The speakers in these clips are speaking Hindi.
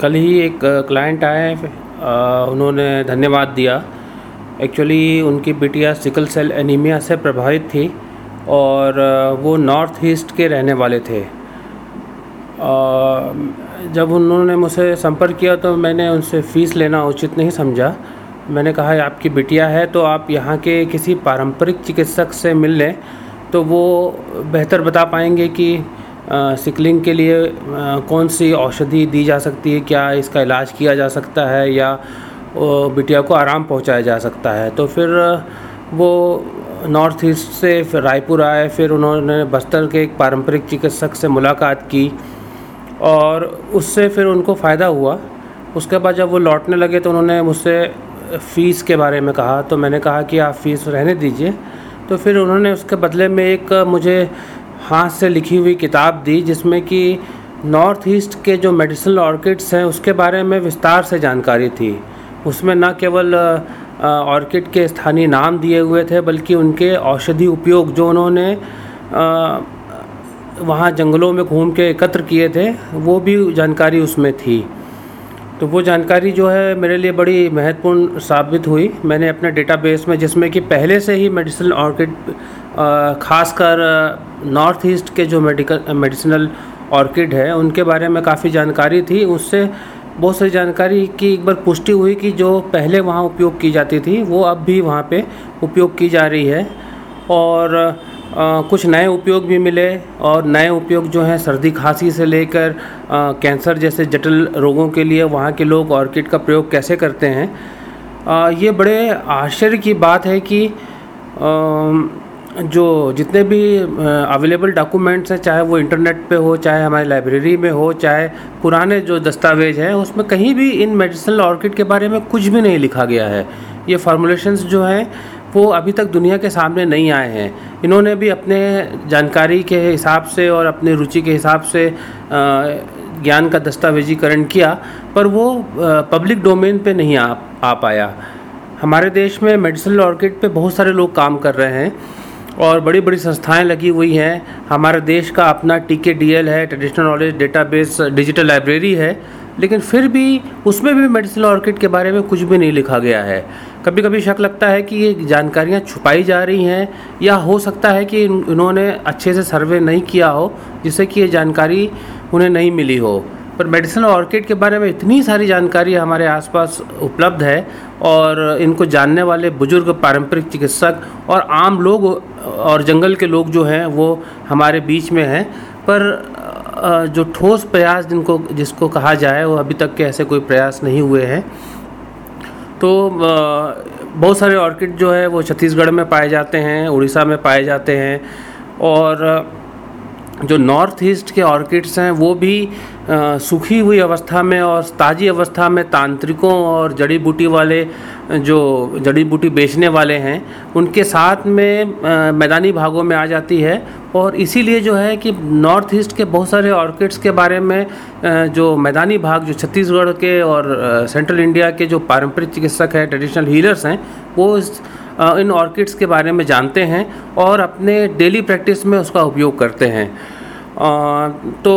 कल ही एक क्लाइंट आए उन्होंने धन्यवाद दिया। एक्चुअली उनकी बिटिया सिकल सेल एनीमिया से प्रभावित थी और वो नॉर्थ ईस्ट के रहने वाले थे। जब उन्होंने मुझसे संपर्क किया तो मैंने उनसे फ़ीस लेना उचित नहीं समझा। मैंने कहा, आपकी बिटिया है तो आप यहाँ के किसी पारंपरिक चिकित्सक से मिल लें तो वो बेहतर बता पाएँगे कि सिकलिंग के लिए कौन सी औषधि दी जा सकती है? क्या इसका इलाज किया जा सकता है या बिटिया को आराम पहुँचाया जा सकता है? तो फिर वो नॉर्थ ईस्ट से रायपुर आए, फिर उन्होंने बस्तर के एक पारंपरिक चिकित्सक से मुलाकात की और उससे फिर उनको फ़ायदा हुआ। उसके बाद जब वो लौटने लगे तो उन्होंने मुझसे फ़ीस के बारे में कहा। तो मैंने कहा कि आप फ़ीस रहने दीजिए। तो फिर उन्होंने उसके बदले में एक मुझे हाथ से लिखी हुई किताब दी, जिसमें कि नॉर्थ ईस्ट के जो मेडिसिनल ऑर्किड्स हैं, उसके बारे में विस्तार से जानकारी थी। उसमें न केवल ऑर्किड के स्थानीय नाम दिए हुए थे, बल्कि उनके औषधि उपयोग जो उन्होंने वहाँ जंगलों में घूम के एकत्र किए थे, वो भी जानकारी उसमें थी। तो वो जानकारी जो है मेरे लिए बड़ी महत्वपूर्ण साबित हुई। मैंने अपने डेटाबेस में जिसमें कि पहले से ही मेडिसिनल ऑर्किड खासकर नॉर्थ ईस्ट के जो मेडिकल मेडिसिनल ऑर्किड है, उनके बारे में काफ़ी जानकारी थी। उससे बहुत सारी जानकारी की एक बार पुष्टि हुई कि जो पहले वहाँ उपयोग की जाती थी, वो अब भी वहाँ पे उपयोग की जा रही है। और आ, कुछ नए उपयोग भी मिले और नए उपयोग जो हैं सर्दी खांसी से लेकर कैंसर जैसे जटिल रोगों के लिए वहाँ के लोग ऑर्किड का प्रयोग कैसे करते हैं? आ, ये बड़े आश्चर्य की बात है कि आ, जो जितने भी अवेलेबल डॉक्यूमेंट्स हैं चाहे वो इंटरनेट पे हो चाहे हमारी लाइब्रेरी में हो चाहे पुराने जो दस्तावेज़ हैं उसमें कहीं भी इन मेडिसिनल ऑर्किड के बारे में कुछ भी नहीं लिखा गया है। ये फार्मूलेशंस जो हैं वो अभी तक दुनिया के सामने नहीं आए हैं। इन्होंने भी अपने जानकारी के हिसाब से और अपनी रुचि के हिसाब से ज्ञान का दस्तावेजीकरण किया पर वो पब्लिक डोमेन पे नहीं आ, आ पाया। हमारे देश में मेडिसिनल ऑर्किड पे बहुत सारे लोग काम कर रहे हैं और बड़ी बड़ी संस्थाएँ लगी हुई हैं। हमारे देश का अपना टी के डी एल है traditional knowledge database digital library है लेकिन फिर भी उसमें भी मेडिसिनल ऑर्किड के बारे में कुछ भी नहीं लिखा गया है। कभी कभी शक लगता है कि ये जानकारियाँ छुपाई जा रही हैं, या हो सकता है कि इन्होंने अच्छे से सर्वे नहीं किया हो, जिससे कि ये जानकारी उन्हें नहीं मिली हो। पर मेडिसिनल ऑर्किड के बारे में इतनी सारी जानकारी हमारे आसपास उपलब्ध है, और इनको जानने वाले बुज़ुर्ग, पारंपरिक चिकित्सक और आम लोग और जंगल के लोग जो हैं, वो हमारे बीच में हैं। पर जो ठोस प्रयास जिनको, जिसको कहा जाए, वो अभी तक के ऐसे कोई प्रयास नहीं हुए हैं। तो बहुत सारे ऑर्किड जो है वो छत्तीसगढ़ में पाए जाते हैं, उड़ीसा में पाए जाते हैं और जो नॉर्थ ईस्ट के ऑर्किड्स हैं, वो भी सूखी हुई अवस्था में और ताज़ी अवस्था में तांत्रिकों और जड़ी बूटी वाले, जो जड़ी बूटी बेचने वाले हैं, उनके साथ में मैदानी भागों में आ जाती है। और इसीलिए जो है कि नॉर्थ ईस्ट के बहुत सारे ऑर्किड्स के बारे में जो मैदानी भाग, जो छत्तीसगढ़ के और सेंट्रल इंडिया के जो पारंपरिक चिकित्सक हैं, ट्रेडिशनल हीलर्स हैं, वो इस इन ऑर्किड्स के बारे में जानते हैं और अपने डेली प्रैक्टिस में उसका उपयोग करते हैं। तो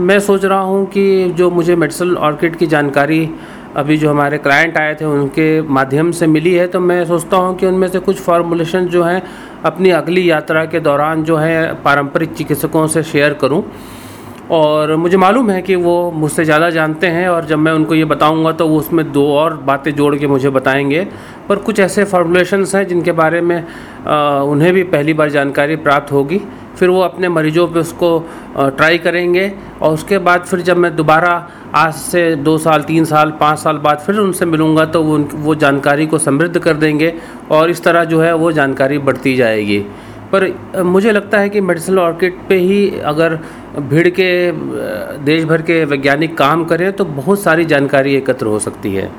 मैं सोच रहा हूँ कि जो मुझे मेडिसल ऑर्किड की जानकारी अभी जो हमारे क्लाइंट आए थे, उनके माध्यम से मिली है तो मैं सोचता हूँ कि उनमें से कुछ फॉर्मुलेशन जो हैं, अपनी अगली यात्रा के दौरान जो है, पारंपरिक चिकित्सकों से शेयर करूँ। और मुझे मालूम है कि वो मुझसे ज़्यादा जानते हैं और जब मैं उनको ये बताऊँगा तो वो उसमें दो और बातें जोड़ के मुझे बताएँगे। पर कुछ ऐसे फॉर्मुलेशंस हैं जिनके बारे में आ, उन्हें भी पहली बार जानकारी प्राप्त होगी। फिर वो अपने मरीजों पे उसको ट्राई करेंगे और उसके बाद फिर जब मैं दोबारा आज से दो साल तीन साल पाँच साल बाद फिर उनसे मिलूँगा तो वो वो जानकारी को समृद्ध कर देंगे और इस तरह जो है वो जानकारी बढ़ती जाएगी। पर मुझे लगता है कि मेडिसिनल ऑर्किड पे ही अगर भीड़ के देश भर के वैज्ञानिक काम करें तो बहुत सारी जानकारी एकत्र हो सकती है।